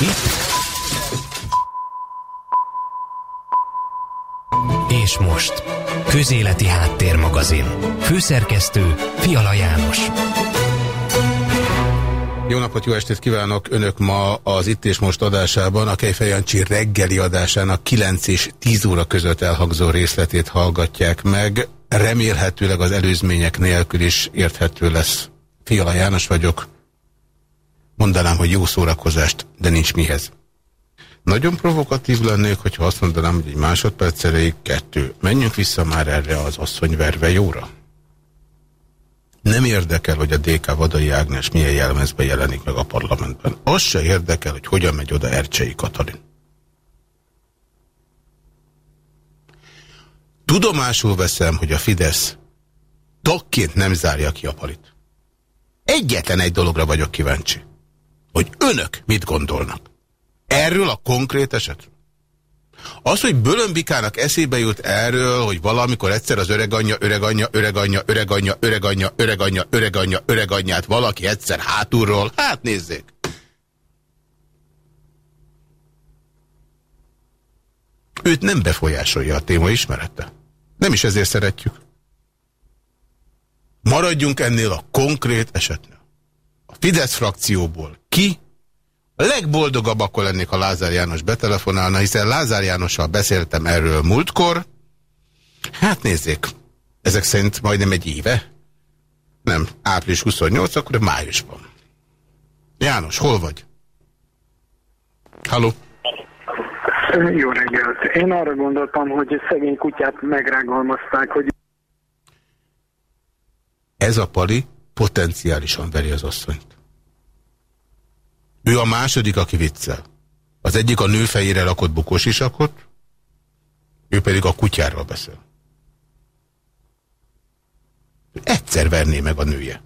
Itt. És most. Közéleti Háttérmagazin. Főszerkesztő Fiala János. Jó napot, jó estét kívánok! Önök ma az Itt és Most adásában, a Kejfejancsi reggeli adásának 9 és 10 óra között elhangzó részletét hallgatják meg. Remélhetőleg az előzmények nélkül is érthető lesz. Fiala János vagyok. Mondanám, hogy jó szórakozást, de nincs mihez. Nagyon provokatív lennék, hogyha azt mondanám, hogy egy másodperc erejéig kettő. Menjünk vissza már erre az asszonyverve jóra. Nem érdekel, hogy a DK Vadai Ágnes milyen jelmezben jelenik meg a parlamentben. Az se érdekel, hogy hogyan megy oda Ercsei Katalin. Tudomásul veszem, hogy a Fidesz tagként nem zárja ki a palit. Egyetlen egy dologra vagyok kíváncsi. Hogy önök mit gondolnak. Erről a konkrét esetről. Az, hogy Bölömbikának eszébe jut erről, hogy valamikor egyszer az öreganyja, öreganyja, öreganyja, öreganyja, öreganyja, öreganyja, öreganyja, öreganyját valaki egyszer hátulról, hát nézzék. Őt nem befolyásolja a téma ismerete. Nem is ezért szeretjük. Maradjunk ennél a konkrét esetnél. A Fidesz frakcióból ki a legboldogabb akkor lennék, ha Lázár János betelefonálna, hiszen Lázár Jánossal beszéltem erről múltkor. Hát nézzék, ezek szerint majdnem egy éve. Nem, április 28, akkor májusban. János, hol vagy? Halló? Jó reggelt. Én arra gondoltam, hogy szegény kutyát megrágalmazták, hogy... Ez a pali potenciálisan veri az asszonyt. Ő a második, aki viccel. Az egyik a nő fejére rakott bukós isakot, ő pedig a kutyáról beszél. Egyszer verné meg a nője.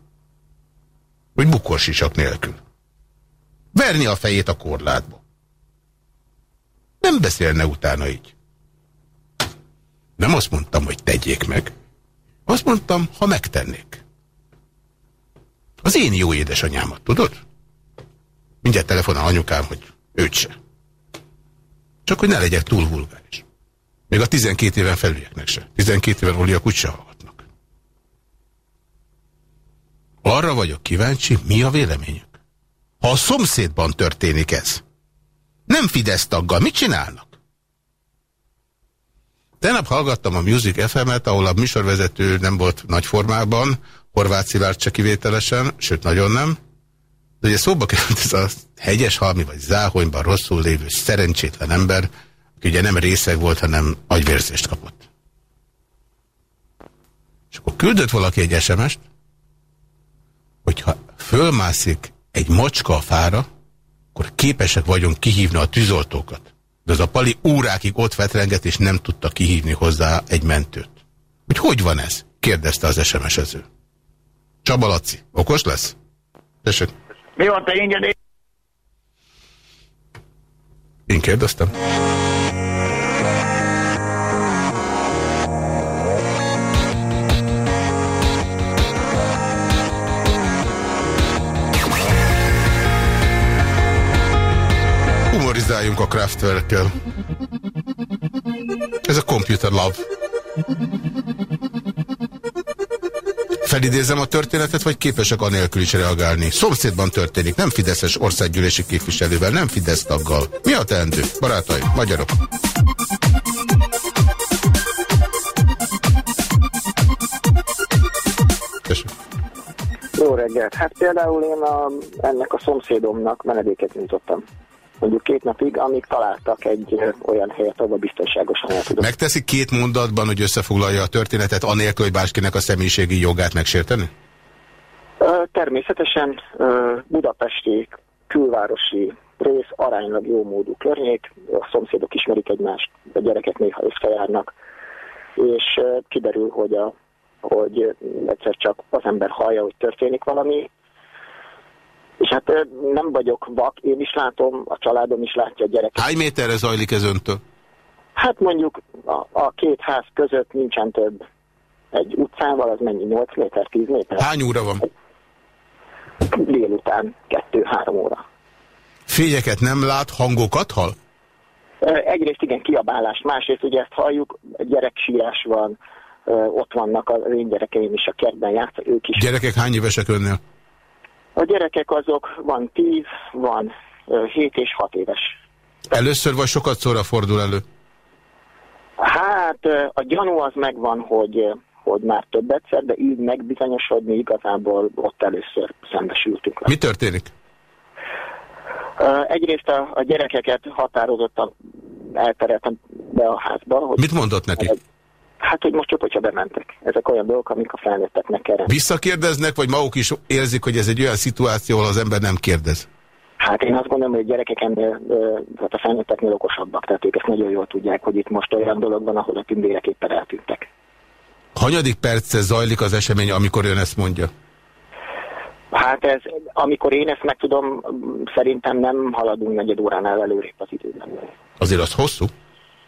Hogy bukós isak nélkül. Verni a fejét a korlátba. Nem beszélne utána így. Nem azt mondtam, hogy tegyék meg. Azt mondtam, ha megtennék. Az én jó édesanyámat, tudod? Mindjárt telefonál anyukám, hogy őt se. Csak hogy ne legyek túl vulgáris. Még a 12 éven felülieknek se. 12 éven oliak úgy se hallgatnak. Arra vagyok kíváncsi, mi a véleményük. Ha a szomszédban történik ez, nem Fidesz taggal, mit csinálnak? Tegnap hallgattam a Music FM-et, ahol a műsorvezető nem volt nagy formában, Horváth Szilárd se kivételesen, sőt nagyon nem, de ugye szóba került ez a hegyes halmi vagy záhonyban rosszul lévő szerencsétlen ember, aki ugye nem részeg volt, hanem agyvérzést kapott. És akkor küldött valaki egy SMS-t, hogyha fölmászik egy macska a fára, akkor képesek vagyunk kihívni a tűzoltókat. De az a pali órákig ott vetrenget, és nem tudta kihívni hozzá egy mentőt. Hogy hogy van ez? kérdezte az SMS-ező. Csaba Laci, okos lesz? Tessék. Mi van, te ingedély? Én kérdeztem. Humorizáljunk a Kraftwerkkel. Ez a Computer Love. Felidézem a történetet, vagy képesek anélkül is reagálni? Szomszédban történik, nem Fideszes országgyűlési képviselővel, nem Fidesz taggal. Mi a teendő? Barátaim, magyarok. Jó reggelt. Hát például én a, ennek a szomszédomnak menedéket nyújtottam mondjuk két napig, amíg találtak egy olyan helyet, ahol biztonságosan el tudok. Megteszi két mondatban, hogy összefoglalja a történetet, anélkül, hogy bárkinek a személyiségi jogát megsérteni? Természetesen budapesti, külvárosi rész aránylag jó módú környék, a szomszédok ismerik egymást, a gyerekek néha összejárnak, és kiderül, hogy, a, hogy egyszer csak az ember hallja, hogy történik valami, és hát nem vagyok vak, én is látom, a családom is látja a gyereket. Hány méterre zajlik ez öntől? Hát mondjuk a, a két ház között nincsen több egy utcával, az mennyi, 8 méter, 10 méter? Hány óra van? Délután, 2-3 óra. Fényeket nem lát, hangokat hall? Egyrészt igen, kiabálás, másrészt ugye ezt halljuk, gyereksírás van, ott vannak az én gyerekeim is a kertben játszanak, ők is. Gyerekek hány évesek önnél? A gyerekek azok van 10, van 7 és 6 éves. Először vagy sokat szóra fordul elő? Hát a gyanú az megvan, hogy, hogy már több egyszer, de így megbizonyosodni igazából ott először szembesültünk. Mi történik? Egyrészt a, a gyerekeket határozottan eltereltem be a házba. Hogy Mit mondott neki? Hát, hogy most csak, hogyha bementek. Ezek olyan dolgok, amik a felnőtteknek kell. Visszakérdeznek, vagy maguk is érzik, hogy ez egy olyan szituáció, ahol az ember nem kérdez? Hát én azt gondolom, hogy a gyerekek ennél, hát a felnőtteknél okosabbak, tehát ők ezt nagyon jól tudják, hogy itt most olyan dolog van, ahol a tündérek éppen eltűntek. Hanyadik perce zajlik az esemény, amikor ön ezt mondja? Hát ez, amikor én ezt megtudom, szerintem nem haladunk negyed óránál előrébb az időben. Azért az hosszú?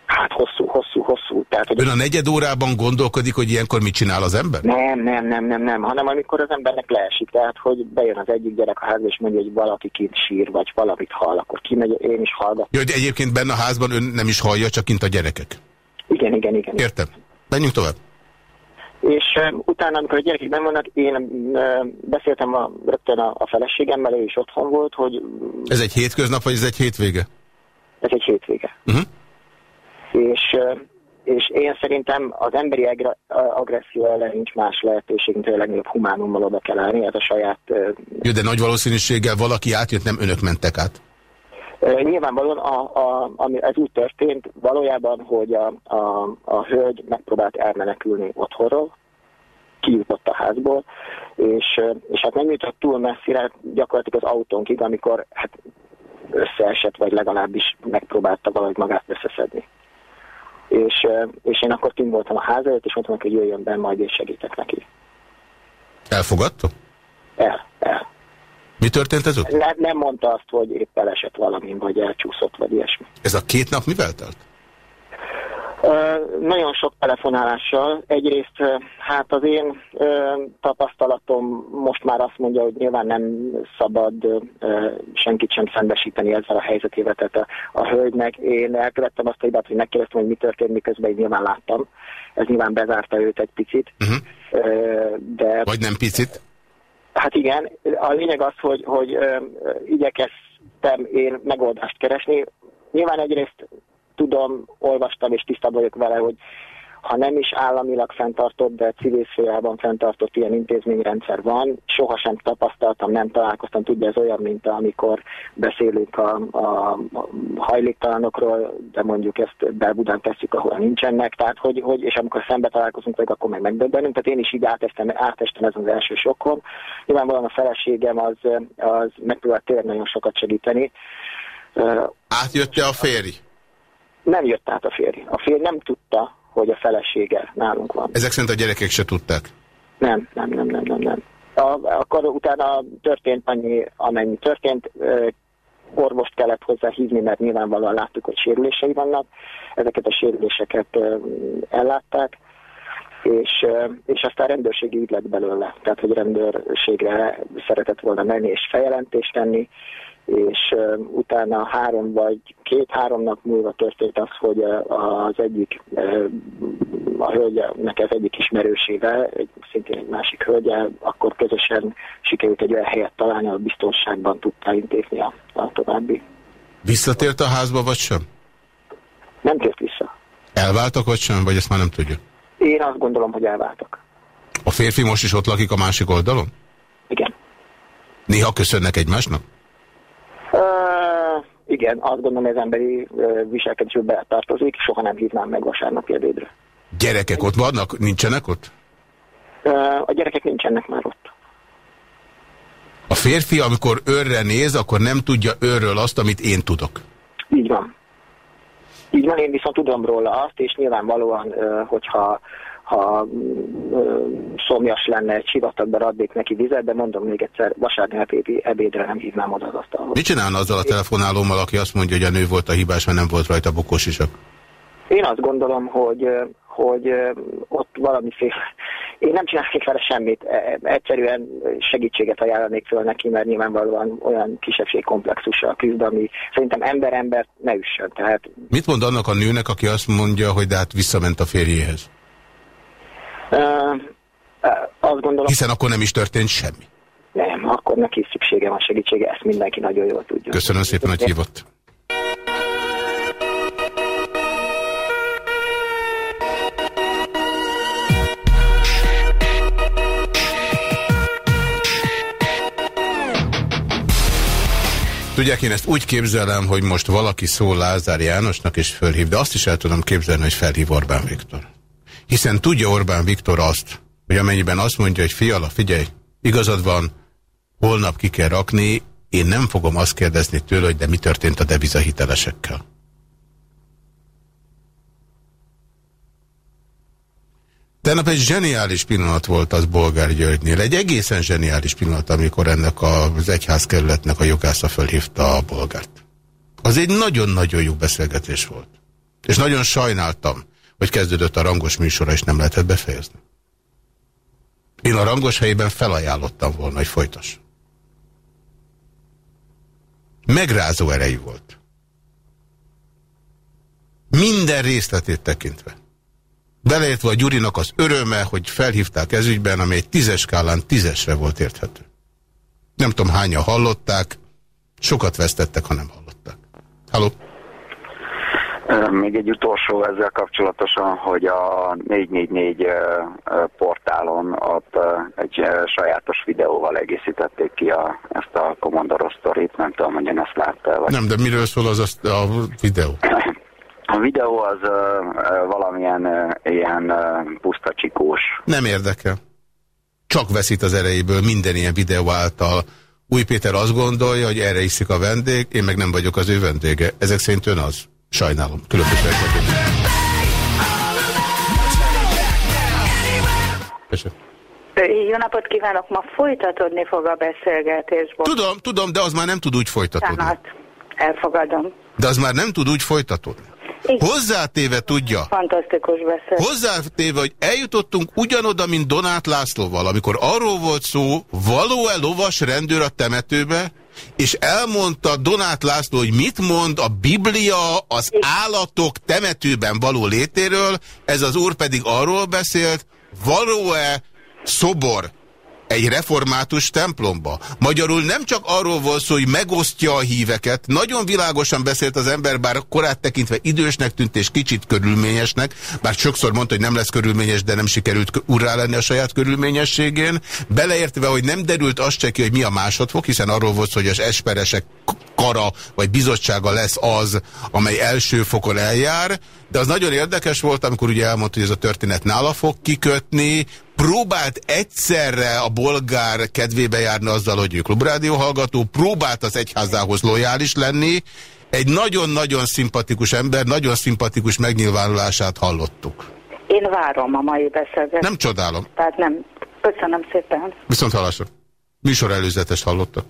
Hát hosszú, hosszú, hosszú. Tehát, hogy Ön a negyed órában gondolkodik, hogy ilyenkor mit csinál az ember? Nem, nem, nem, nem, nem, hanem amikor az embernek leesik, tehát hogy bejön az egyik gyerek a házba, és mondja, hogy valaki kint sír, vagy valamit hall, akkor kimegy, én is hallgatom. Jó, hogy egyébként benne a házban ön nem is hallja, csak kint a gyerekek. Igen, igen, igen. Értem. Menjünk tovább. És uh, utána, amikor a gyerekek nem vannak, én uh, beszéltem a, rögtön a, a feleségemmel, ő is otthon volt, hogy... Ez egy hétköznap, vagy ez egy hétvége? Ez egy hétvége. Uh -huh. És, és én szerintem az emberi agresszió ellen nincs más lehetőség, mint hogy a legnagyobb humánummal oda kell állni, ez a saját... Jó, de nagy valószínűséggel valaki átjött, nem önök mentek át. Nyilvánvalóan a, a, ami, ez úgy történt valójában, hogy a, a, a hölgy megpróbált elmenekülni otthonról, kijutott a házból, és, és hát nem jutott túl messzire gyakorlatilag az autónkig, amikor hát összeesett, vagy legalábbis megpróbálta valahogy magát összeszedni. És, és én akkor kim voltam a ház előtt, és mondtam hogy jöjjön be, majd én segítek neki. Elfogadta? El, el. Mi történt ez ott? Ne, nem mondta azt, hogy épp elesett valamin, vagy elcsúszott, vagy ilyesmi. Ez a két nap mivel telt? Nagyon sok telefonálással. Egyrészt hát az én tapasztalatom most már azt mondja, hogy nyilván nem szabad senkit sem szembesíteni ezzel a helyzetével, tehát a, a hölgynek. Én elkövettem azt a hibát, hogy megkérdeztem, hogy mi történt, miközben én nyilván láttam. Ez nyilván bezárta őt egy picit. Uh -huh. de... Vagy nem picit? Hát igen, a lényeg az, hogy, hogy igyekeztem én megoldást keresni. Nyilván egyrészt tudom, olvastam és tisztában vagyok vele, hogy ha nem is államilag fenntartott, de civil szférában fenntartott ilyen intézményrendszer van. Sohasem tapasztaltam, nem találkoztam, tudja, ez olyan, mint amikor beszélünk a, a hajléktalanokról, de mondjuk ezt Belbudán tesszük, ahol nincsenek, tehát hogy, hogy és amikor szembe találkozunk vagy akkor meg megdöbbenünk, tehát én is így átestem, átestem ezen az első sokkon. Nyilvánvalóan a feleségem az, az megpróbált tényleg nagyon sokat segíteni. Átjötte a férj? Nem jött át a férj. A férj nem tudta, hogy a felesége nálunk van. Ezek szerint a gyerekek se tudták? Nem, nem, nem, nem, nem. nem. A, akkor utána történt annyi, amennyi történt, orvost kellett hozzá hívni, mert nyilvánvalóan láttuk, hogy sérülései vannak. Ezeket a sérüléseket ellátták, és, és aztán rendőrségi ügy lett belőle. Tehát, hogy rendőrségre szeretett volna menni és feljelentést tenni, és utána három vagy két-három nap múlva történt az, hogy az egyik, a hölgynek ez egyik ismerősével, egy, szintén egy másik hölgye, akkor közösen sikerült egy olyan helyet találni, a biztonságban tudta intézni a, a további. Visszatért a házba, vagy sem? Nem tért vissza. Elváltak, vagy sem, vagy ezt már nem tudja? Én azt gondolom, hogy elváltak. A férfi most is ott lakik a másik oldalon? Igen. Néha köszönnek egymásnak? Uh, igen, azt gondolom, az emberi uh, viselkedésbe tartozik, soha nem hívnám meg vasárnapi ebédre. Gyerekek ott vannak? Nincsenek ott? Uh, a gyerekek nincsenek már ott. A férfi, amikor őrre néz, akkor nem tudja őről azt, amit én tudok. Így van. Így van, én viszont tudom róla azt, és nyilvánvalóan, hogyha ha szomjas lenne egy sivatagban, adnék neki vizet, de mondom még egyszer, vasárnapi ebédre nem hívnám oda az asztalhoz. Mit csinálna azzal a telefonálómmal, aki azt mondja, hogy a nő volt a hibás, mert nem volt rajta bukós isak? Én azt gondolom, hogy, hogy ott valamiféle Én nem csinálnék vele semmit, e, egyszerűen segítséget ajánlanék föl neki, mert nyilvánvalóan olyan kisebbségkomplexussal küzd, ami szerintem ember-ember ne üssön. Tehát... Mit mond annak a nőnek, aki azt mondja, hogy de hát visszament a férjéhez? Azt gondolom... Hiszen akkor nem is történt semmi. Nem, akkor neki szüksége van segítsége, ezt mindenki nagyon jól tudja. Köszönöm szépen, hogy hívott. Tudják, én ezt úgy képzelem, hogy most valaki szól Lázár Jánosnak és fölhív, de azt is el tudom képzelni, hogy felhív Orbán Viktor. Hiszen tudja Orbán Viktor azt, hogy amennyiben azt mondja, hogy fiala, figyelj, igazad van, holnap ki kell rakni, én nem fogom azt kérdezni tőle, hogy de mi történt a devizahitelesekkel. Tegnap egy zseniális pillanat volt az Bolgár Györgynél. Egy egészen zseniális pillanat, amikor ennek az egyházkerületnek a jogásza fölhívta a bolgárt. Az egy nagyon-nagyon jó beszélgetés volt. És nagyon sajnáltam, hogy kezdődött a rangos műsora, és nem lehetett befejezni. Én a rangos helyében felajánlottam volna, hogy folytass. Megrázó erejű volt. Minden részletét tekintve. Beleértve a Gyurinak az öröme, hogy felhívták ezügyben, ami egy tízes skálán tízesre volt érthető. Nem tudom hányan hallották, sokat vesztettek, ha nem hallották. Halló? Még egy utolsó ezzel kapcsolatosan, hogy a 444 portálon ott egy sajátos videóval egészítették ki a, ezt a Commodore sztorit, nem tudom, hogy én ezt látta. Vagy... Nem, de miről szól az a videó? A videó az valamilyen ilyen puszta csikós. Nem érdekel. Csak veszít az erejéből minden ilyen videó által. Új Péter azt gondolja, hogy erre iszik a vendég, én meg nem vagyok az ő vendége. Ezek szerint ön az. Sajnálom. Különbözőek vagyunk. Jó napot kívánok! Ma folytatódni fog a beszélgetésból. Tudom, tudom, de az már nem tud úgy folytatódni. Tehát, elfogadom. De az már nem tud úgy folytatódni. Hozzátéve tudja. Fantasztikus beszél. Hozzátéve, hogy eljutottunk ugyanoda, mint Donát Lászlóval, amikor arról volt szó, való-e lovas rendőr a temetőbe, és elmondta Donát László, hogy mit mond a Biblia az állatok temetőben való létéről, ez az úr pedig arról beszélt, való-e szobor egy református templomba. Magyarul nem csak arról volt szó, hogy megosztja a híveket, nagyon világosan beszélt az ember, bár korát tekintve idősnek tűnt és kicsit körülményesnek, bár sokszor mondta, hogy nem lesz körülményes, de nem sikerült urrá lenni a saját körülményességén, beleértve, hogy nem derült azt se ki, hogy mi a másodfok, hiszen arról volt szó, hogy az esperesek kara vagy bizottsága lesz az, amely első fokon eljár, de az nagyon érdekes volt, amikor ugye elmondta, hogy ez a történet nála fog kikötni, próbált egyszerre a bolgár kedvébe járni azzal, hogy ő klubrádió hallgató, próbált az egyházához lojális lenni, egy nagyon-nagyon szimpatikus ember, nagyon szimpatikus megnyilvánulását hallottuk. Én várom a mai beszélgetést. Nem csodálom. Tehát nem. Köszönöm szépen. Viszont hallásra. Műsor előzetes hallottak.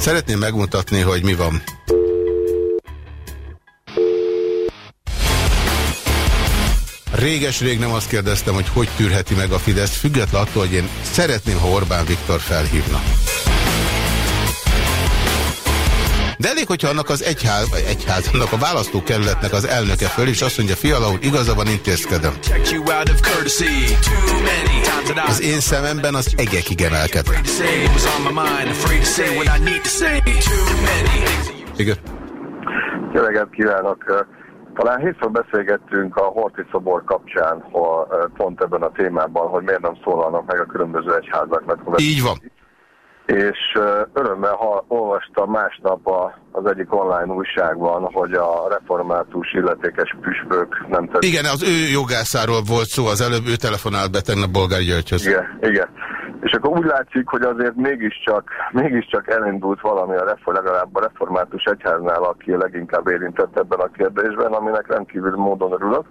Szeretném megmutatni, hogy mi van. Réges-rég nem azt kérdeztem, hogy hogy tűrheti meg a Fidesz, függetlenül attól, hogy én szeretném, ha Orbán Viktor felhívna. De elég, hogyha annak az egyház, egyház, annak a választókerületnek az elnöke föl, és azt mondja, fiala úr, igaza van, intézkedem. Az én szememben az egekig emelkedve. Igen. Jó reggelt kívánok! Talán hétfőn beszélgettünk a Horti szobor kapcsán, ha pont ebben a témában, hogy miért nem szólalnak meg a különböző egyházaknak. Így van és örömmel ha olvastam másnap a, az egyik online újságban, hogy a református illetékes püspök nem tett... Igen, az ő jogászáról volt szó, az előbb ő telefonált be tegnap Bolgár Györgyhöz. Igen, igen. És akkor úgy látszik, hogy azért mégiscsak, mégiscsak elindult valami a reform, legalább a református egyháznál, aki leginkább érintett ebben a kérdésben, aminek rendkívül módon örülök.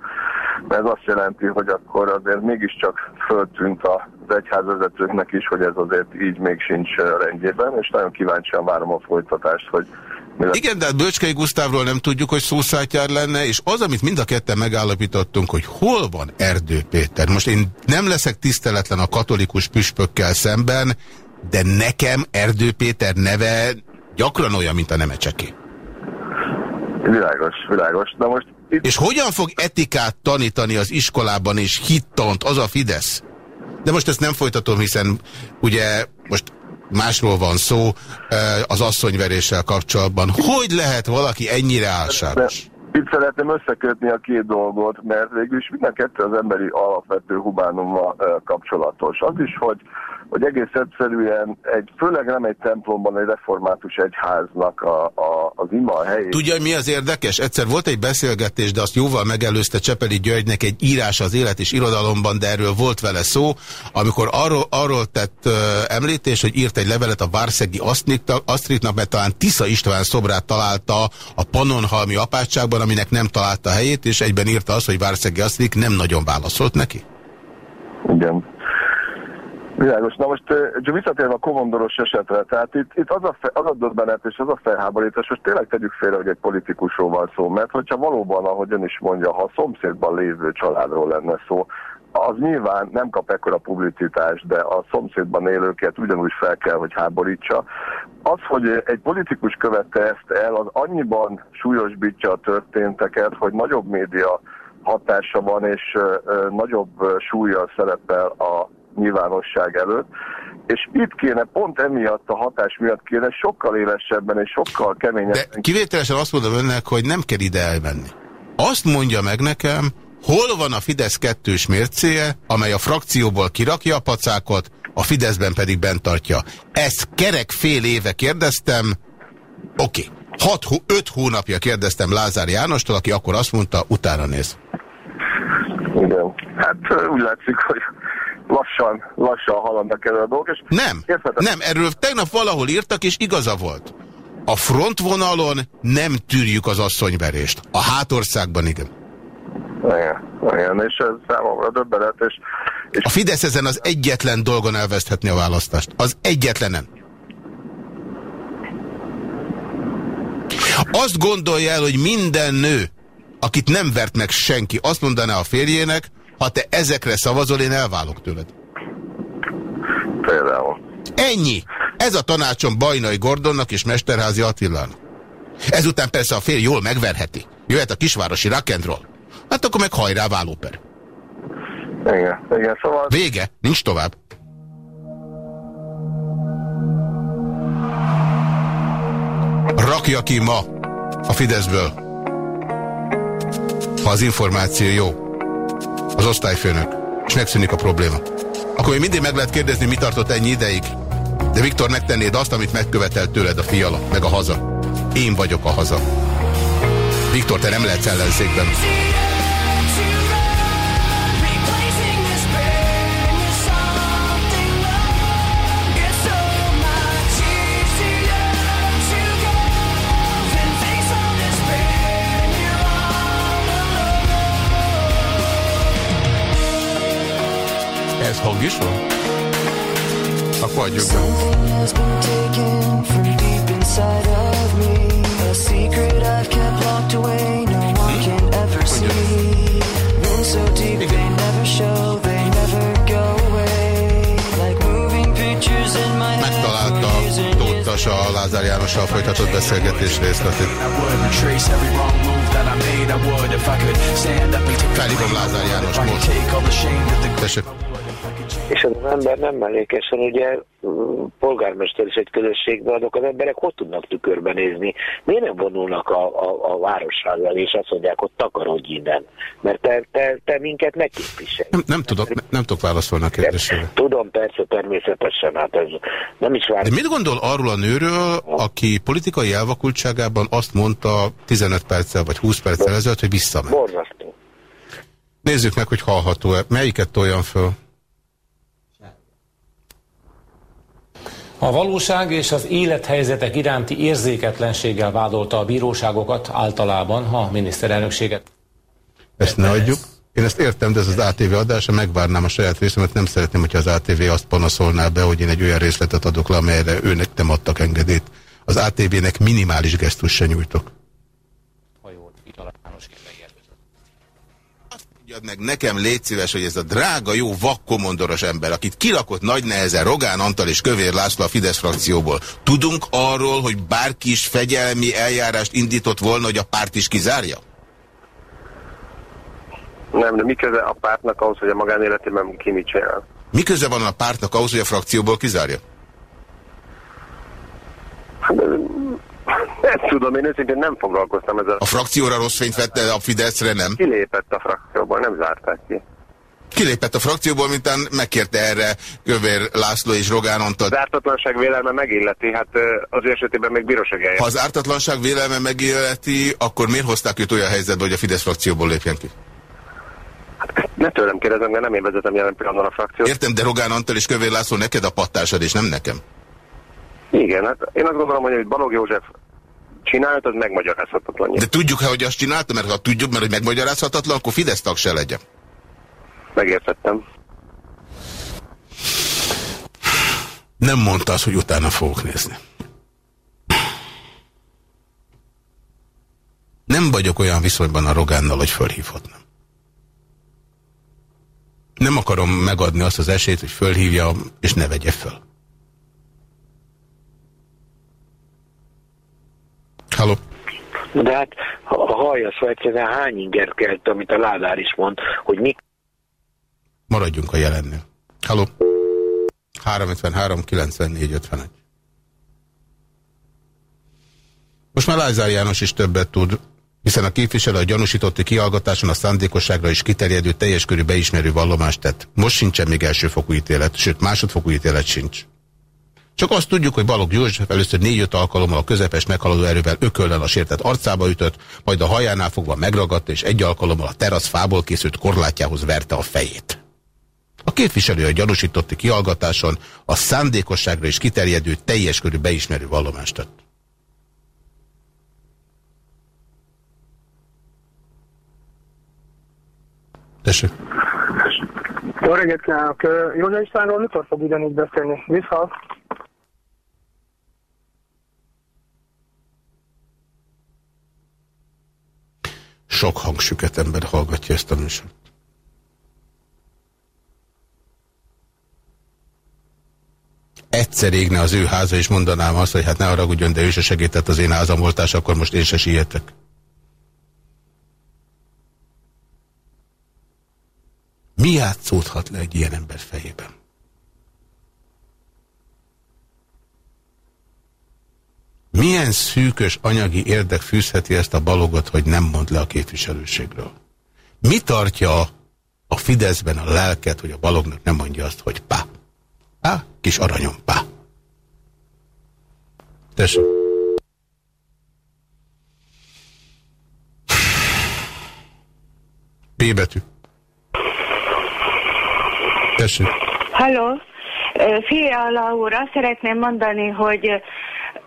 ez azt jelenti, hogy akkor azért mégiscsak föltűnt az egyházvezetőknek is, hogy ez azért így még sincs rendjében, és nagyon kíváncsian várom a folytatást, hogy igen, de hát Bölcskei Gusztávról nem tudjuk, hogy szószátyár lenne, és az, amit mind a ketten megállapítottunk, hogy hol van Erdő Péter. Most én nem leszek tiszteletlen a katolikus püspökkel szemben, de nekem Erdő Péter neve gyakran olyan, mint a Nemecseké. Világos, világos. De most itt... És hogyan fog etikát tanítani az iskolában és hittant az a Fidesz? De most ezt nem folytatom, hiszen ugye most másról van szó az asszonyveréssel kapcsolatban. Hogy lehet valaki ennyire álságos? Itt szeretném összekötni a két dolgot, mert végül is minden kettő az emberi alapvető humánummal kapcsolatos. Az is, hogy hogy egész egyszerűen egy, főleg nem egy templomban, egy református egyháznak a, a, az ima helyét. Tudja, mi az érdekes? Egyszer volt egy beszélgetés, de azt jóval megelőzte Csepeli Györgynek egy írás az élet és irodalomban, de erről volt vele szó, amikor arról, arról tett uh, említés, hogy írt egy levelet a Várszegi Asztritnak, mert talán Tisza István szobrát találta a Panonhalmi apátságban, aminek nem találta helyét, és egyben írta azt, hogy Várszegi Asztrik nem nagyon válaszolt neki. Igen. Világos. Na most csak visszatérve a komondoros esetre, tehát itt, itt az, a fe, az a döbbenet és az a felháborítás, most tényleg tegyük félre, hogy egy politikusról van szó, mert hogyha valóban, ahogy ön is mondja, ha a szomszédban lévő családról lenne szó, az nyilván nem kap ekkora publicitást, de a szomszédban élőket ugyanúgy fel kell, hogy háborítsa. Az, hogy egy politikus követte ezt el, az annyiban súlyosbítja a történteket, hogy nagyobb média hatása van, és nagyobb súlyjal szerepel a nyilvánosság előtt, és itt kéne, pont emiatt a hatás miatt kéne sokkal élesebben és sokkal keményebben. De kivételesen azt mondom önnek, hogy nem kell ide elmenni. Azt mondja meg nekem, hol van a Fidesz kettős mércéje, amely a frakcióból kirakja a pacákot, a Fideszben pedig bent tartja. Ezt kerek fél éve kérdeztem, oké. Okay. 6-5 hónapja kérdeztem Lázár Jánostól, aki akkor azt mondta, utána néz. Igen, hát úgy látszik, hogy lassan, lassan haladnak elő a dolgok. És nem, érthetem? nem, erről tegnap valahol írtak, és igaza volt. A frontvonalon nem tűrjük az asszonyverést. A hátországban igen. Igen, igen és ez számomra döbbenet. És, és... A Fidesz ezen az egyetlen dolgon elveszthetni a választást. Az egyetlenen. Azt gondolja el, hogy minden nő, akit nem vert meg senki, azt mondaná a férjének, ha te ezekre szavazol, én elválok tőled. Például. Ennyi. Ez a tanácsom Bajnai Gordonnak és Mesterházi Attilának. Ezután persze a fél jól megverheti. Jöhet a kisvárosi rock'n'roll. Hát akkor meg hajrá vállóper. Igen, igen, szóval... Vége, nincs tovább. Rakja ki ma a Fideszből. Ha az információ jó az osztályfőnök, és megszűnik a probléma. Akkor még mindig meg lehet kérdezni, mi tartott ennyi ideig. De Viktor, megtennéd azt, amit megkövetelt tőled a fiala, meg a haza. Én vagyok a haza. Viktor, te nem lehetsz ellenzékben. hang is van? Akkor adjuk be. Megtalálta Tóttas a Lázár Jánossal folytatott beszélgetés részletét. Felhívom Lázár János most. Tessék és az ember nem mellékesen, ugye polgármester is egy közösségben, azok az emberek hogy tudnak tükörben nézni? Miért nem vonulnak a, a, a elé, és azt mondják, hogy takarodj innen? Mert te, te, te minket ne képviselj. Nem, nem, tudok, nem, nem tudok válaszolni a kérdésére. Tudom, persze, természetesen, hát ez nem is vár. De mit gondol arról a nőről, aki politikai elvakultságában azt mondta 15 perccel vagy 20 perccel ezelőtt, hogy visszamegy? Borzasztó. Nézzük meg, hogy hallható-e. Melyiket toljan föl? A valóság és az élethelyzetek iránti érzéketlenséggel vádolta a bíróságokat általában a miniszterelnökséget. Ezt ne adjuk. Én ezt értem, de ez az ATV adása, megvárnám a saját részemet, nem szeretném, hogyha az ATV azt panaszolná be, hogy én egy olyan részletet adok le, amelyre őnek nem adtak engedélyt. Az ATV-nek minimális gesztus se nyújtok. Mondjad meg nekem, légy szíves, hogy ez a drága, jó, vakkomondoros ember, akit kilakott nagy nehezen Rogán Antal és Kövér László a Fidesz frakcióból. Tudunk arról, hogy bárki is fegyelmi eljárást indított volna, hogy a párt is kizárja? Nem, de mi köze a pártnak ahhoz, hogy a magánéletében ki mit csinál? Mi köze van a pártnak ahhoz, hogy a frakcióból kizárja? Hát, nem tudom, én őszintén nem foglalkoztam ezzel. A frakcióra rossz fényt vette, a Fideszre nem? Kilépett a frakcióból, nem zárták ki. Kilépett a frakcióból, mintán megkérte erre Kövér László és Rogán Antal. Az ártatlanság vélelme megilleti, hát az ő esetében még bíróság eljön. Ha az ártatlanság vélelme megilleti, akkor miért hozták őt olyan helyzetbe, hogy a Fidesz frakcióból lépjen ki? Hát, ne tőlem kérdezem, mert nem én vezetem jelen pillanatban a frakciót. Értem, de Rogán Antal és Kövér László neked a pattársad, és nem nekem. Igen, hát én azt gondolom, hogy Balog József csinált, az megmagyarázhatatlan. De tudjuk-e, hogy azt csinálta? Mert ha tudjuk, mert hogy megmagyarázhatatlan, akkor Fidesz tag se legyen. Megértettem. Nem mondta azt, hogy utána fogok nézni. Nem vagyok olyan viszonyban a Rogánnal, hogy fölhívhatnám. Nem akarom megadni azt az esélyt, hogy fölhívja, és ne vegye föl. Halló. De hát, ha hallja, szóval egyszerűen hány inger kelt, amit a Ládár is mond, hogy mi... Maradjunk a jelennél. Halló. 353 94 51. Most már Lázár János is többet tud, hiszen a képviselő a gyanúsítotti kiallgatáson a szándékosságra is kiterjedő teljes körű beismerő vallomást tett. Most sincsen még elsőfokú ítélet, sőt másodfokú ítélet sincs. Csak azt tudjuk, hogy Balog József először négy-öt alkalommal a közepes meghaladó erővel ököllel a sértett arcába ütött, majd a hajánál fogva megragadta, és egy alkalommal a terasz fából készült korlátjához verte a fejét. A képviselő a gyanúsítotti kiallgatáson a szándékosságra is kiterjedő teljes körű beismerő vallomást tett. Tessék. Jó reggelt kívánok! József Istvánról mikor fog ugyanígy beszélni? Vissza? Sok hangsüket ember hallgatja ezt a műsort. Egyszer égne az ő háza, és mondanám azt, hogy hát ne haragudjon, de ő se segített az én házam voltás, akkor most én se sietek. Mi játszódhat le egy ilyen ember fejében? Milyen szűkös anyagi érdek fűzheti ezt a balogot, hogy nem mond le a képviselőségről? Mi tartja a Fideszben a lelket, hogy a balognak nem mondja azt, hogy pá. Pá, kis aranyom, pá. Tessék. P betű. Tessék. Halló, Fiala úr, azt szeretném mondani, hogy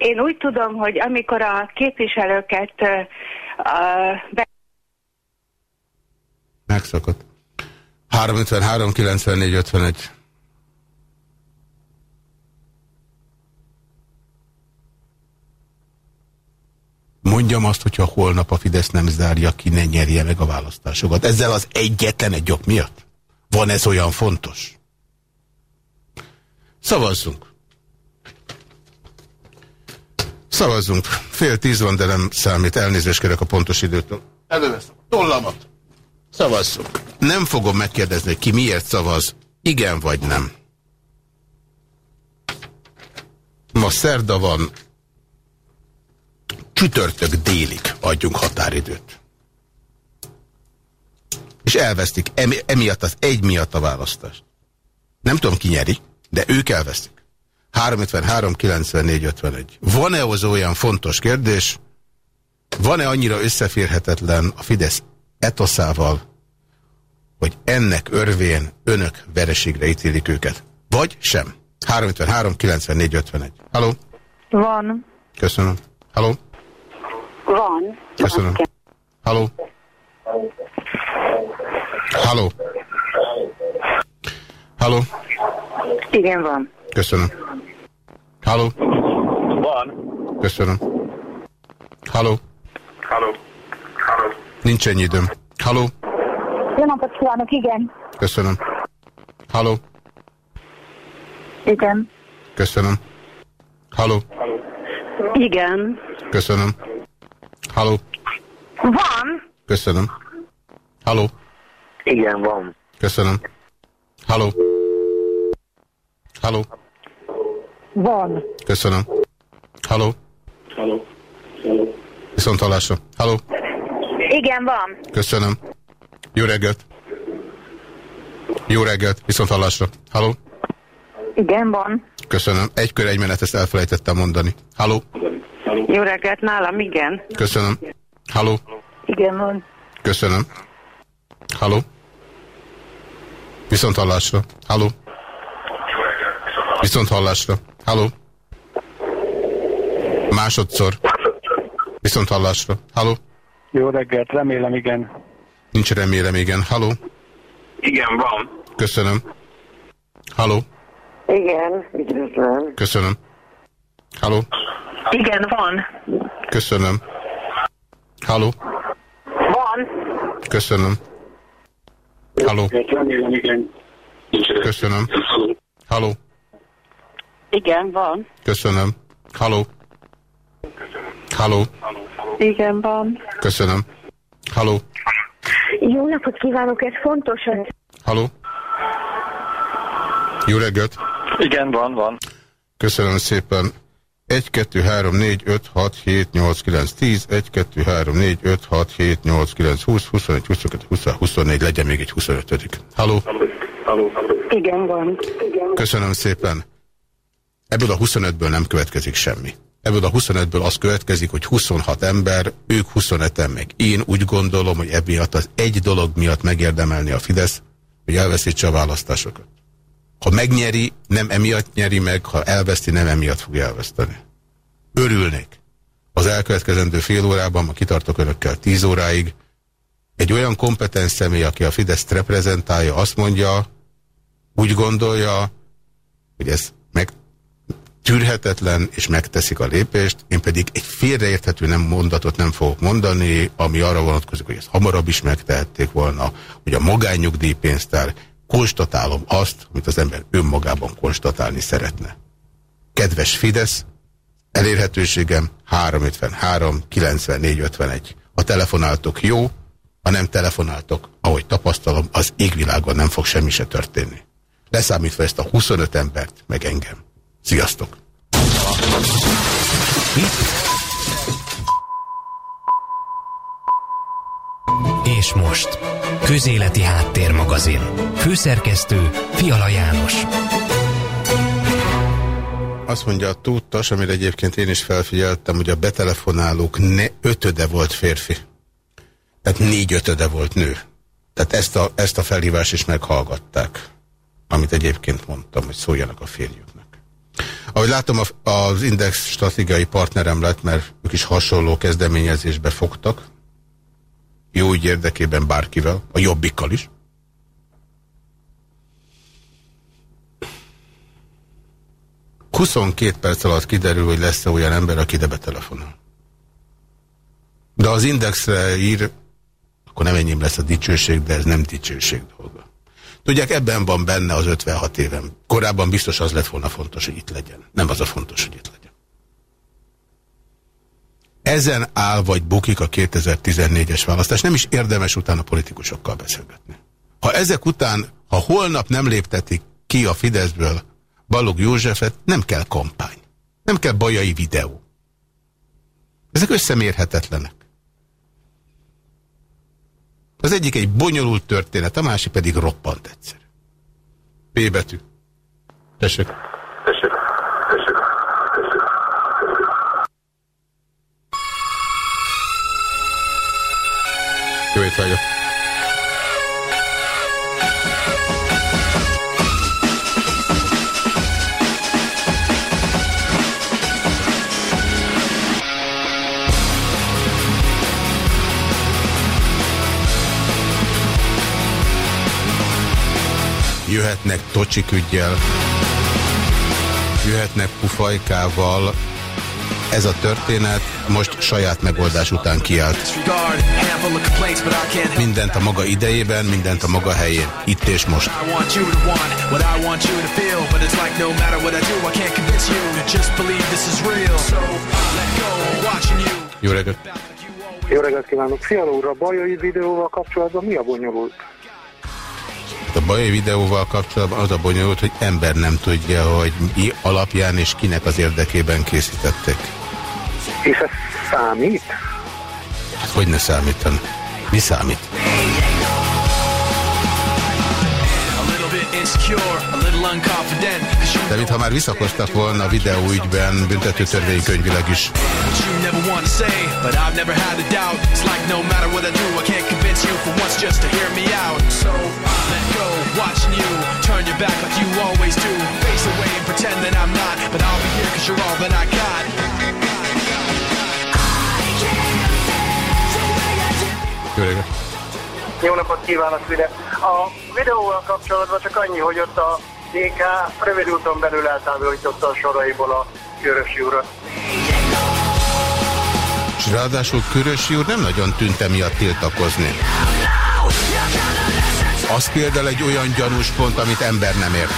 én úgy tudom, hogy amikor a képviselőket uh, be... Megszakadt. 353 94 51. Mondjam azt, hogyha holnap a Fidesz nem zárja ki, ne nyerje meg a választásokat. Ezzel az egyetlen egy ok miatt? Van ez olyan fontos? Szavazzunk. Szavazzunk. Fél tíz van, de nem számít. Elnézést kérek a pontos időtől. Előveszem a tollamat. Szavazzunk. Nem fogom megkérdezni, hogy ki miért szavaz. Igen vagy nem. Ma szerda van. Csütörtök délig adjunk határidőt. És elvesztik emi emiatt az egy miatt a választást. Nem tudom ki nyeri, de ők elvesztik. 353 94 51. Van-e az olyan fontos kérdés? Van-e annyira összeférhetetlen a Fidesz etoszával, hogy ennek örvén önök vereségre ítélik őket? Vagy sem? 353 94 51. Haló? Van. Köszönöm. Haló? Van. Köszönöm. Haló? Halló. Halló. Igen, van. Köszönöm. Halló. Van. Köszönöm. Halló. Halló. Halló. Nincs ennyi időm. Halló. Jó napot kívánok, igen. Köszönöm. Halló. Igen. Köszönöm. Halló. Igen. Köszönöm. Halló. Van. Köszönöm. Halló. Igen, van. Köszönöm. Halló. Halló. Van. Köszönöm. Halló. Halló. Viszont hallásra. Halló. Igen, van. Köszönöm. Jó reggelt. Jó reggelt. Viszont hallásra. Halló. Igen, van. Köszönöm. Egy kör, egy menet, ezt elfelejtettem mondani. Halló. Jó reggelt, nálam igen. Köszönöm. Halló. Igen, van. Köszönöm. Halló. Viszont hallásra. Halló. Viszont hallásra. Halló. Másodszor. Viszont hallásra. Halló. Jó reggelt, remélem igen. Nincs remélem, igen. Halló. Igen, van. Köszönöm. Halló. Igen, üdvözlöm. Köszönöm. Halló. Igen, van. Köszönöm. Halló. Van. Köszönöm. Halló. Remélem, igen. Köszönöm. Halló. Igen, van. Köszönöm. Halló. Halló. Igen, van. Köszönöm. Halló. Jó napot kívánok, ez fontos. Halló. Jó reggelt. Igen, van, van. Köszönöm szépen. 1, 2, 3, 4, 5, 6, 7, 8, 9, 10, 1, 2, 3, 4, 5, 6, 7, 8, 9, 20, 21, 22, 23, 24, legyen még egy 25 Halló. Halló. Igen, van. Igen. Köszönöm szépen. Ebből a 25-ből nem következik semmi. Ebből a 25-ből az következik, hogy 26 ember, ők 25-en meg. Én úgy gondolom, hogy emiatt az egy dolog miatt megérdemelni a Fidesz, hogy elveszítse a választásokat. Ha megnyeri, nem emiatt nyeri meg, ha elveszti, nem emiatt fogja elveszteni. Örülnék. Az elkövetkezendő fél órában, ma kitartok önökkel 10 óráig, egy olyan kompetens személy, aki a Fideszt reprezentálja, azt mondja, úgy gondolja, hogy ez tűrhetetlen, és megteszik a lépést, én pedig egy félreérthető nem mondatot nem fogok mondani, ami arra vonatkozik, hogy ezt hamarabb is megtehették volna, hogy a magányugdíjpénztár konstatálom azt, amit az ember önmagában konstatálni szeretne. Kedves Fidesz, elérhetőségem 353 94 51. Ha telefonáltok, jó, ha nem telefonáltok, ahogy tapasztalom, az égvilágon nem fog semmi se történni. Leszámítva ezt a 25 embert, meg engem. Sziasztok! És most, Közéleti Háttérmagazin. Főszerkesztő Fiala János. Azt mondja a túltas, amire egyébként én is felfigyeltem, hogy a betelefonálók ne ötöde volt férfi. Tehát négy ötöde volt nő. Tehát ezt a, ezt a felhívást is meghallgatták. Amit egyébként mondtam, hogy szóljanak a férjüknek. Ahogy látom, az Index stratégiai partnerem lett, mert ők is hasonló kezdeményezésbe fogtak. Jó ügy érdekében bárkivel, a jobbikkal is. Huszonkét perc alatt kiderül, hogy lesz-e olyan ember, aki ide betelefonál. De az Indexre ír, akkor nem enyém lesz a dicsőség, de ez nem dicsőség dolga. Tudják, ebben van benne az 56 évem. Korábban biztos az lett volna fontos, hogy itt legyen. Nem az a fontos, hogy itt legyen. Ezen áll vagy bukik a 2014-es választás. Nem is érdemes utána politikusokkal beszélgetni. Ha ezek után, ha holnap nem léptetik ki a Fideszből Balog Józsefet, nem kell kampány. Nem kell bajai videó. Ezek összemérhetetlenek. Az egyik egy bonyolult történet, a másik pedig roppant egyszer. P betű. Tessék. Tessék. Tessék. Tessék. Jó étvágyat. Jöhetnek tocsikügyjel, jöhetnek pufajkával, ez a történet most saját megoldás után kiállt. Mindent a maga idejében, mindent a maga helyén. Itt és most. Jó reggelt! Jó reggelt kívánok! Fiala úr, a bajai videóval kapcsolatban mi a bonyolult? A bajai videóval kapcsolatban az a bonyolult, hogy ember nem tudja, hogy mi alapján és kinek az érdekében készítették. És ez számít? Hát hogy ne számítan? Mi számít? De mintha már visszakoztak volna a videóügyben büntető törvénykönyvileg is. Jó reggelt! Jó napot kívánok, Vide! A videóval kapcsolatban csak annyi, hogy ott a DK rövid úton belül eltávolította a soraiból a Körösi urat. És ráadásul Körösi úr nem nagyon tűnt emiatt tiltakozni. Az például egy olyan gyanús pont, amit ember nem ért.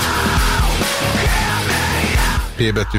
P betű.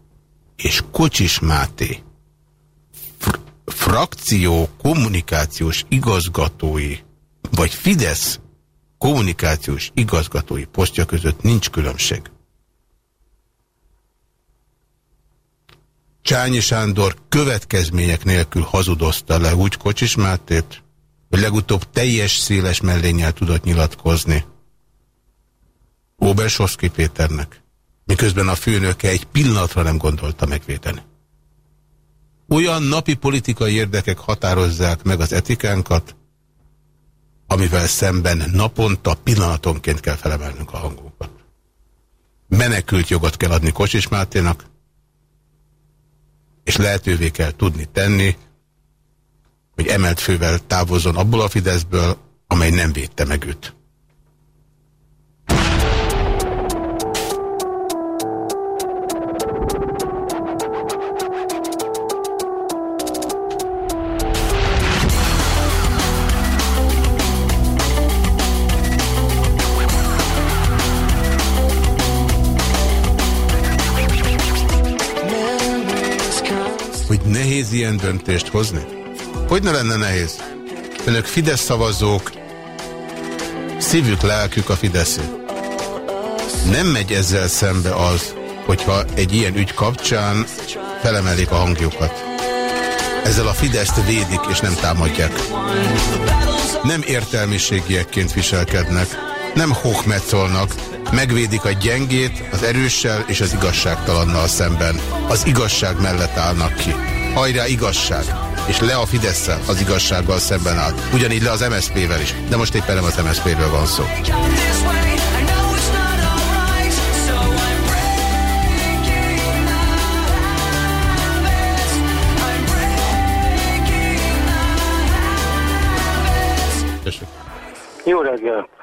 és Kocsis Máté fr frakció kommunikációs igazgatói, vagy Fidesz kommunikációs igazgatói posztja között nincs különbség. Csányi Sándor következmények nélkül hazudozta le úgy Kocsis Mátét, hogy legutóbb teljes széles mellénnyel tudott nyilatkozni. Obersoszki Péternek, miközben a főnöke egy pillanatra nem gondolta megvédeni. Olyan napi politikai érdekek határozzák meg az etikánkat, amivel szemben naponta pillanatonként kell felemelnünk a hangunkat. Menekült jogot kell adni Kocsis Máténak, és lehetővé kell tudni tenni, hogy emelt fővel távozzon abból a Fideszből, amely nem védte meg őt. Nehéz ilyen döntést hozni? Hogy ne lenne nehéz? Önök Fidesz szavazók, szívük, lelkük a Fideszé. Nem megy ezzel szembe az, hogyha egy ilyen ügy kapcsán felemelik a hangjukat. Ezzel a Fideszt védik és nem támadják. Nem értelmiségiekként viselkednek, nem hochmetszolnak, megvédik a gyengét, az erőssel és az igazságtalannal szemben. Az igazság mellett állnak ki hajrá igazság, és le a fidesz az igazsággal szemben áll. Ugyanígy le az MSZP-vel is, de most éppen nem az MSZP-ről van szó. Jó reggel!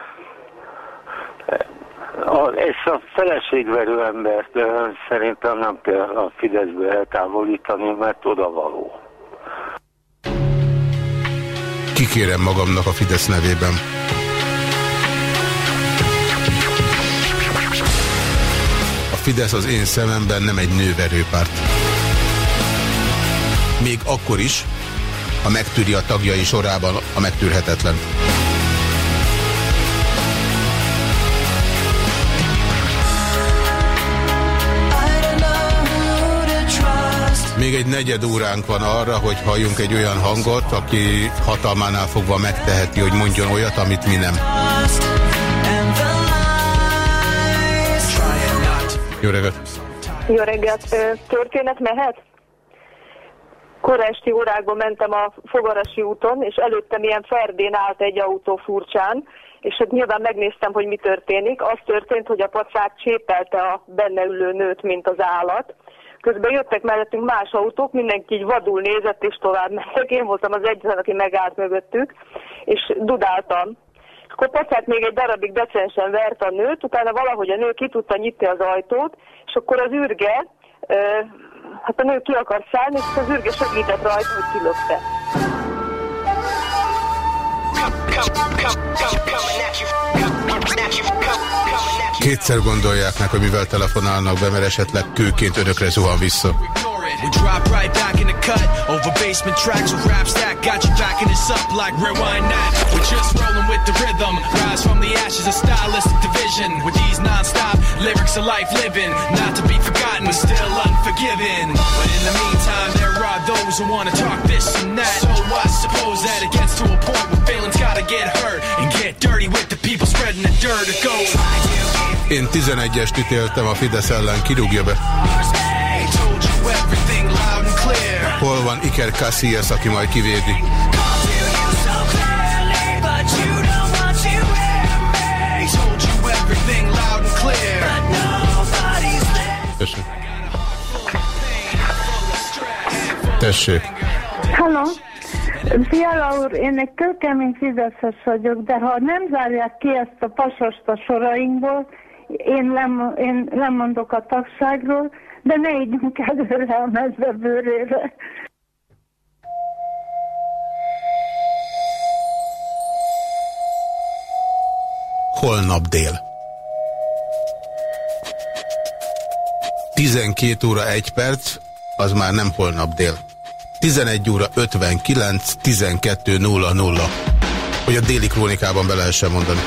A, ezt a feleségverő embert szerintem nem kell a Fideszbe eltávolítani, mert oda való. Kikérem magamnak a Fidesz nevében. A Fidesz az én szememben nem egy nőverőpárt. Még akkor is, ha megtűri a tagjai sorában a megtűrhetetlen. Még egy negyed óránk van arra, hogy halljunk egy olyan hangot, aki hatalmánál fogva megteheti, hogy mondjon olyat, amit mi nem. Jó reggelt! Jó reggelt! Történet mehet? Kora esti órákban mentem a Fogarasi úton, és előttem ilyen ferdén állt egy autó furcsán, és hát nyilván megnéztem, hogy mi történik. Az történt, hogy a pacák csépelte a benne ülő nőt, mint az állat. Közben jöttek mellettünk más autók, mindenki így vadul nézett, és tovább mentek. Én voltam az egyetlen, aki megállt mögöttük, és dudáltam. Akkor pacák még egy darabig decensen vert a nőt, utána valahogy a nő ki tudta nyitni az ajtót, és akkor az űrge, hát a nő ki akar szállni, és az űrge segített rajta, hogy kilökte. Kétszer gondolják meg, hogy mivel telefonálnak be, mert esetleg kőként önökre zuhan vissza. We drop right back in the cut over basement tracks with rap stack. Got you backing this up like rewind that. We're just rolling with the rhythm. Rise from the ashes of stylistic division. With these non-stop lyrics of life living. Not to be forgotten, but still unforgiven. But in the meantime, there are those who wanna talk this and that. So I suppose that it gets to a point where feelings gotta get hurt. And get dirty with the people spreading the dirt. It goes. Én 11-est ítéltem a Fidesz ellen, kirúgja be. Hol van Iker Casillas, aki majd kivédi? Tessék. Tessék. Hello. Fiala úr, én egy kőkemény fideszes vagyok, de ha nem zárják ki ezt a pasast a sorainkból, én, lem, én lemondok a tagságról, de ne ígyunk előre a mezve bőrére. Holnap dél. 12 óra 1 perc, az már nem holnap dél. 11 óra 59, 12 0 0. Hogy a déli krónikában be lehessen mondani.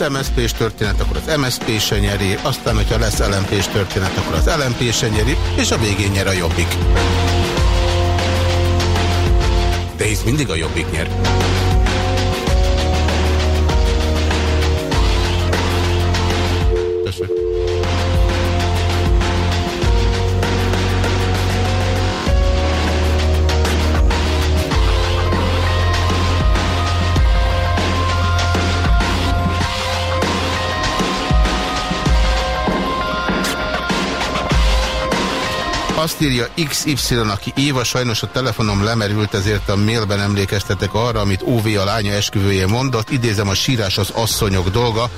Lesz MSZP-s történet, akkor az MSZP se nyeri, aztán, hogyha lesz LMP-s történet, akkor az LMP se nyeri, és a végén nyer a Jobbik. De hisz mindig a Jobbik nyer. Azt írja XY, aki Éva, sajnos a telefonom lemerült, ezért a mailben emlékeztetek arra, amit OV a lánya esküvője mondott. Idézem, a sírás az asszonyok dolga.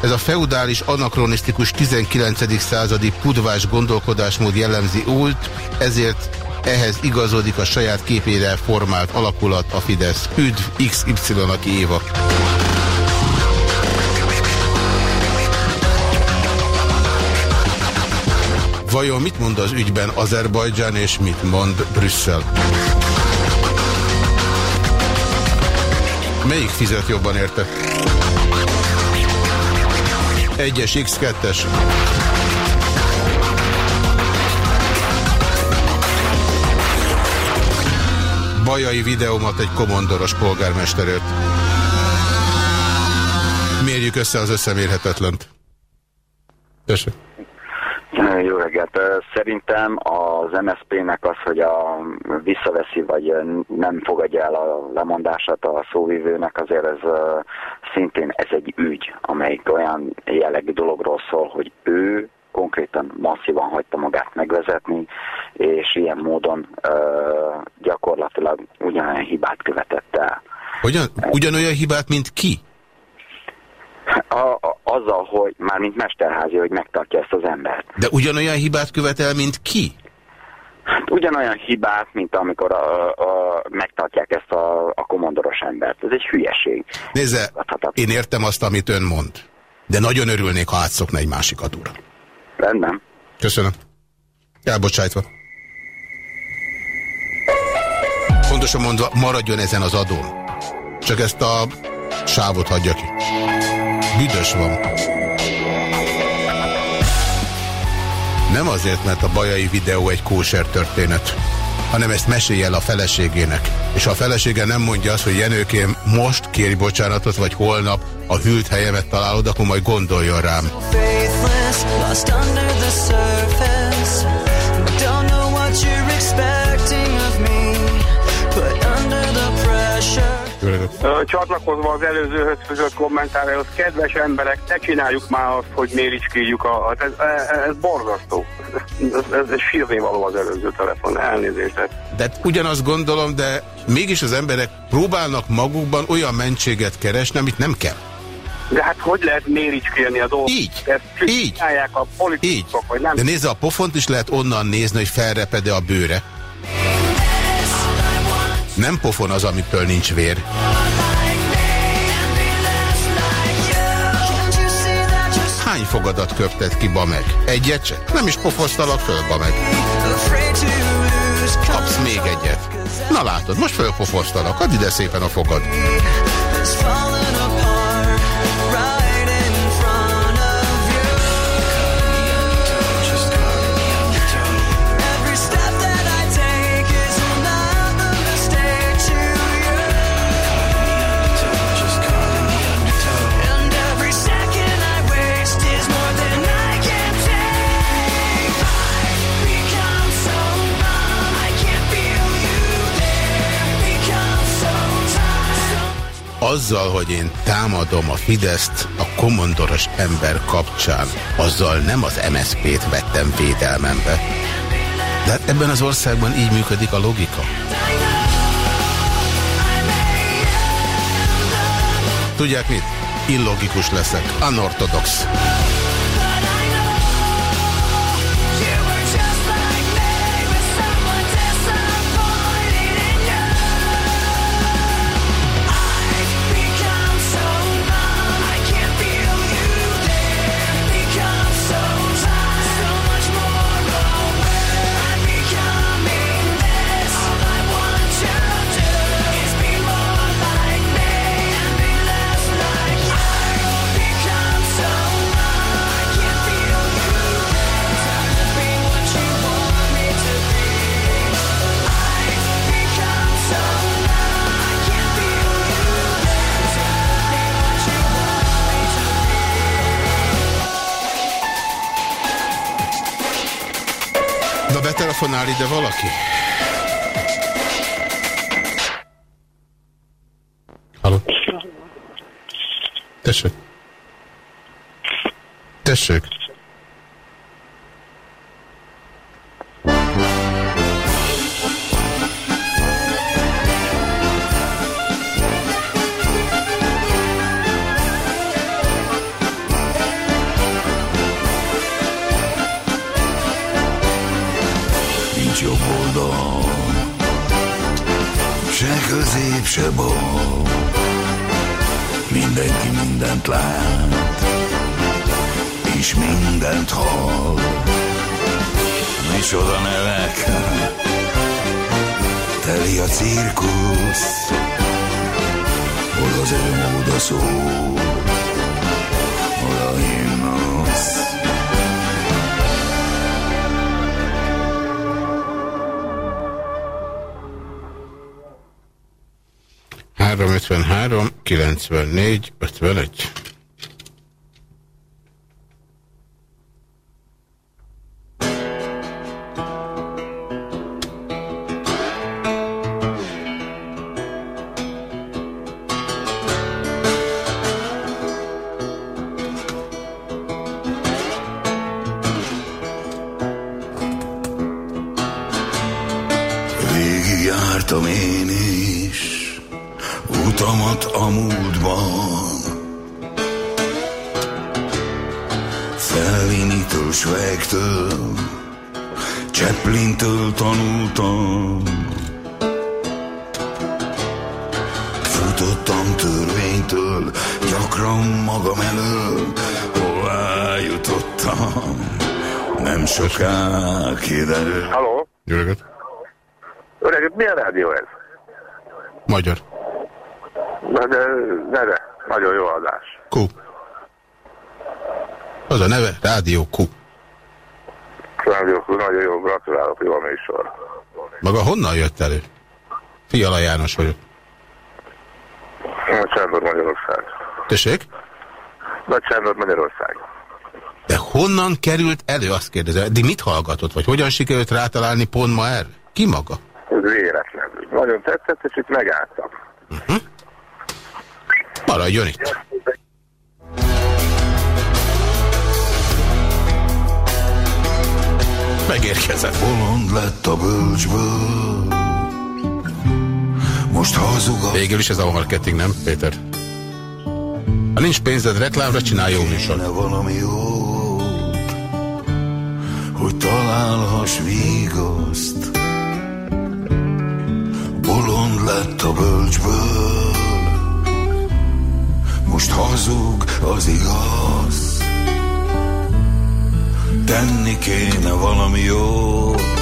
Ez a feudális, anakronisztikus 19. századi pudvás gondolkodásmód jellemzi út, ezért ehhez igazodik a saját képére formált alakulat a Fidesz. Üdv XY, aki Éva. Vajon mit mond az ügyben Azerbajdzsán és mit mond Brüsszel? Melyik fizet jobban érte? Egyes X2-es. Bajai videómat egy komondoros polgármesterőt. Mérjük össze az összemérhetetlent. Köszönöm. Jó reggelt. Szerintem az MSZP-nek az, hogy a visszaveszi, vagy nem fogadja el a lemondását a szóvivőnek, azért ez szintén ez egy ügy, amelyik olyan jellegű dologról szól, hogy ő konkrétan masszívan hagyta magát megvezetni, és ilyen módon gyakorlatilag ugyanolyan hibát követett el. Ugyan, ugyanolyan hibát, mint ki? A, a, azzal, hogy már mint mesterházi, hogy megtartja ezt az embert. De ugyanolyan hibát követel, mint ki? Hát ugyanolyan hibát, mint amikor a, a, megtartják ezt a, a komondoros embert. Ez egy hülyeség. Nézze, én értem azt, amit ön mond. De nagyon örülnék, ha átszokna egy másik adóra. Rendben. Köszönöm. Elbocsájtva. Pontosan mondva, maradjon ezen az adón. Csak ezt a sávot hagyja ki. Büdös van. Nem azért, mert a bajai videó egy kóser történet, hanem ezt mesélj el a feleségének. És ha a felesége nem mondja azt, hogy Jenőkém most kéri bocsánatot, vagy holnap a hűlt helyemet találod, akkor majd gondoljon rám. Csatlakozva az előzőhöz fűzött kommentárához, kedves emberek, ne csináljuk már azt, hogy méricskéljük a... Ez, ez, ez borzasztó. Ez, ez, ez sírni való az előző telefon, elnézést. De ugyanazt gondolom, de mégis az emberek próbálnak magukban olyan mentséget keresni, amit nem kell. De hát hogy lehet méricskélni a dolgot? Így, Ezt így, a politikusok, vagy nem? De nézze, a pofont is lehet onnan nézni, hogy felrepede a bőre. Nem pofon az, amitől nincs vér. Hány fogadat köptet ki, meg? Egyet se? Nem is pofoztalak föl, meg. Kapsz még egyet. Na látod, most fölpofoztalak, add ide szépen a fogad. Azzal, hogy én támadom a Fideszt a komondoros ember kapcsán, azzal nem az MSZP-t vettem védelmembe. De hát ebben az országban így működik a logika. Tudják mit? Illogikus leszek. Unorthodox. Telefonál ide valaki? Halló? Tessék. Tessék. Micsoda nevek, teli a cirkusz, hol az öröm oda szól, hol a himnusz. 353 94 51. utamat Fellini-től, Schweiktől, Chaplin-től tanultam. Futottam törvénytől, gyakran magam elől, hová jutottam. Nem soká kiderül. Halló? Jó reggelt. Öreg, milyen rádió ez? Magyar. Na de, neve, nagyon jó adás. Q. Az a neve, Rádió Q. Rádió, nagyon jó, gratulálok, jó a műsor. Maga honnan jött elő? Fiala János vagyok. Nagy Sándor Magyarország. Tessék? Nagy Sándor Magyarország. De honnan került elő, azt kérdezem. Eddig mit hallgatott, vagy hogyan sikerült rátalálni pont ma erre? Ki maga? Ez véletlenül. Nagyon tetszett, és itt megálltam. Maradjon itt. Megérkezett. Bolond lett a bölcsből. Most hazug a... Végül is ez a marketing, nem, Péter? Ha nincs pénzed reklámra, csinálj jó műsor. valami jót, hogy találhass vigaszt. Bolond lett a bölcsből, most hazug az igaz. Tenni kéne valami jót,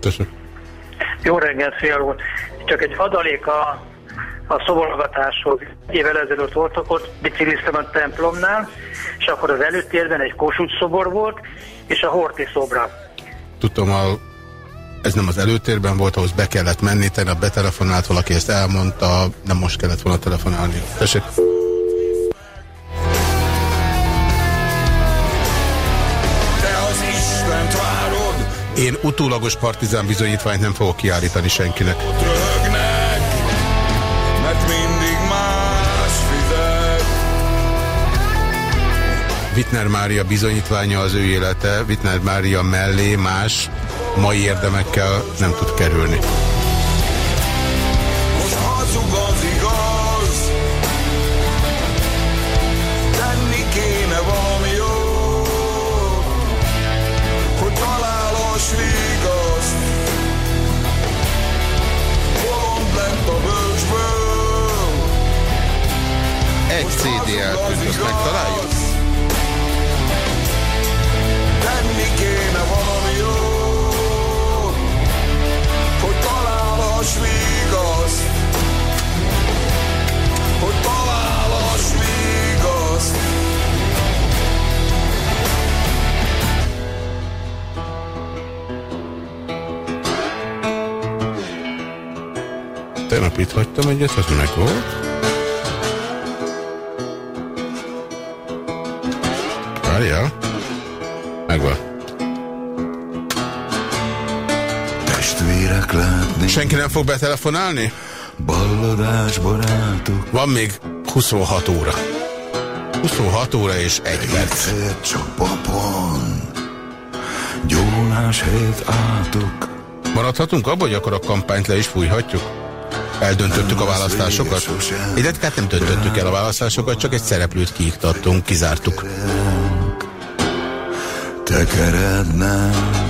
Köszönöm. Jó reggelt, Fiala úr! Csak egy adalék a, a szoborgatáshoz. Egy évvel ezelőtt voltak ott, bicikliztem a templomnál, és akkor az előtérben egy Kossuth szobor volt, és a Horti szobra. Tudtam, a, ez nem az előtérben volt, ahhoz be kellett menni, tegnap betelefonált valaki, ezt elmondta, nem most kellett volna telefonálni. Tessék. Én utólagos partizán bizonyítványt nem fogok kiállítani senkinek. Rögnek Mert mindig más fizet Wittner Mária bizonyítványa az ő élete, Wittner Mária mellé más mai érdemekkel nem tud kerülni. Egy CD eltűnt, azt megtaláljuk? Tenni kéne valami jó Hogy találhass vigaszt Hogy találhass vigaszt Tegnap itt hagytam egyet, az meg volt. Senki nem fog betelefonálni? Balladás barátok Van még 26 óra. 26 óra és egy perc. Csak papon Gyónás helyett átok Maradhatunk abban, hogy akkor a kampányt le is fújhatjuk? Eldöntöttük a választásokat? Illetve nem döntöttük el a választásokat, csak egy szereplőt kiiktattunk, kizártuk. Tekerednek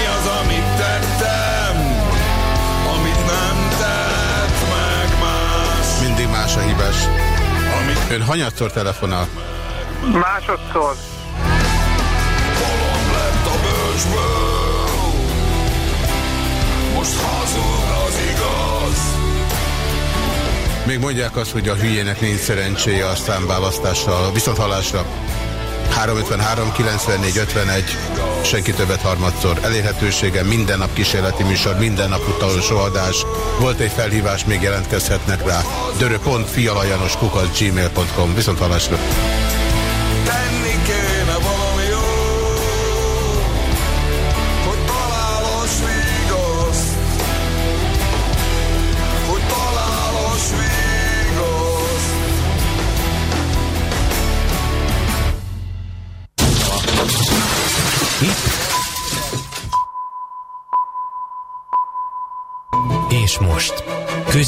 bősből, most hazug az igaz. Még mondják azt, hogy a hülyének nincs szerencséje, aztán választással, viszont halásra. 353 94 51, senki többet harmadszor. Elérhetősége minden nap kísérleti műsor, minden nap utolsó adás. Volt egy felhívás, még jelentkezhetnek rá. dörö.fialajanos kukat gmail.com. Viszont halásra.